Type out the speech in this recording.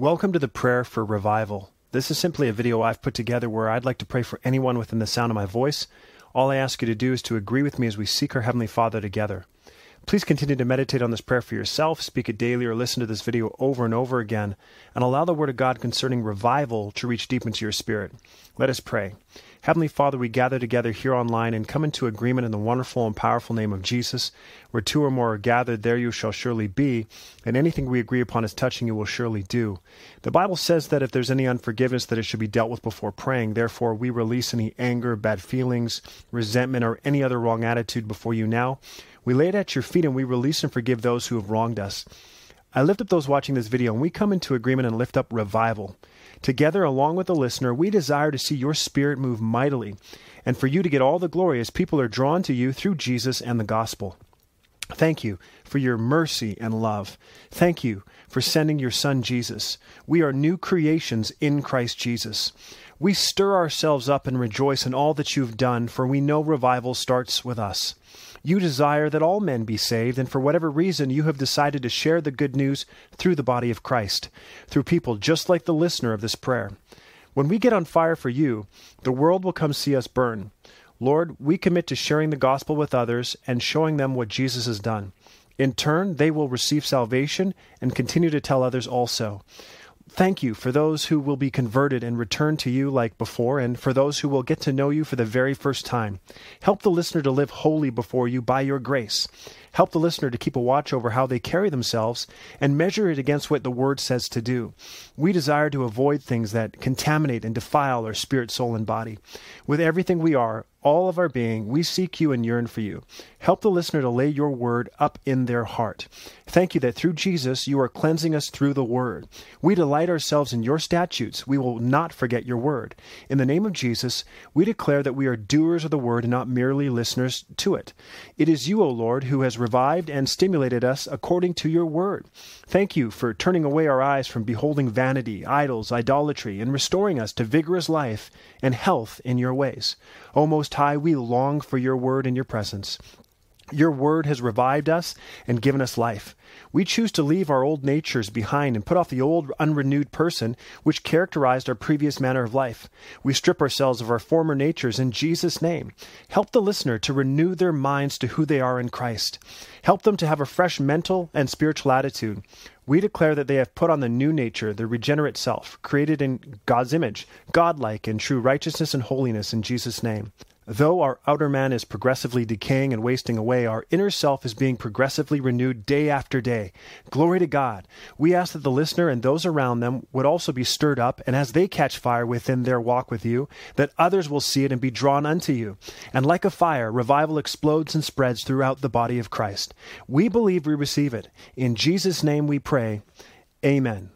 Welcome to the prayer for revival. This is simply a video I've put together where I'd like to pray for anyone within the sound of my voice. All I ask you to do is to agree with me as we seek our Heavenly Father together. Please continue to meditate on this prayer for yourself, speak it daily, or listen to this video over and over again, and allow the Word of God concerning revival to reach deep into your spirit. Let us pray. Heavenly Father, we gather together here online and come into agreement in the wonderful and powerful name of Jesus. Where two or more are gathered, there you shall surely be, and anything we agree upon as touching you will surely do. The Bible says that if there's any unforgiveness, that it should be dealt with before praying. Therefore, we release any anger, bad feelings, resentment, or any other wrong attitude before you now. We lay it at your feet and we release and forgive those who have wronged us. I lift up those watching this video and we come into agreement and lift up revival. Together, along with the listener, we desire to see your spirit move mightily and for you to get all the glory as people are drawn to you through Jesus and the gospel. Thank you for your mercy and love. Thank you for sending your Son Jesus. We are new creations in Christ Jesus. We stir ourselves up and rejoice in all that you've done, for we know revival starts with us. You desire that all men be saved, and for whatever reason, you have decided to share the good news through the body of Christ, through people just like the listener of this prayer. When we get on fire for you, the world will come see us burn. Lord, we commit to sharing the gospel with others and showing them what Jesus has done. In turn, they will receive salvation and continue to tell others also. Thank you for those who will be converted and return to you like before, and for those who will get to know you for the very first time. Help the listener to live holy before you by your grace. Help the listener to keep a watch over how they carry themselves and measure it against what the Word says to do. We desire to avoid things that contaminate and defile our spirit, soul, and body. With everything we are, all of our being, we seek you and yearn for you. Help the listener to lay your word up in their heart. Thank you that through Jesus you are cleansing us through the word. We delight ourselves in your statutes. We will not forget your word. In the name of Jesus, we declare that we are doers of the word and not merely listeners to it. It is you, O Lord, who has revived and stimulated us according to your word. Thank you for turning away our eyes from beholding vanity, idols, idolatry, and restoring us to vigorous life and health in your ways. O Most High, we long for your word and your presence. Your word has revived us and given us life. We choose to leave our old natures behind and put off the old, unrenewed person which characterized our previous manner of life. We strip ourselves of our former natures in Jesus' name. Help the listener to renew their minds to who they are in Christ. Help them to have a fresh mental and spiritual attitude. We declare that they have put on the new nature, the regenerate self, created in God's image, godlike in true righteousness and holiness in Jesus' name. Though our outer man is progressively decaying and wasting away, our inner self is being progressively renewed day after day. Glory to God. We ask that the listener and those around them would also be stirred up, and as they catch fire within their walk with you, that others will see it and be drawn unto you. And like a fire, revival explodes and spreads throughout the body of Christ. We believe we receive it. In Jesus' name we pray. Amen.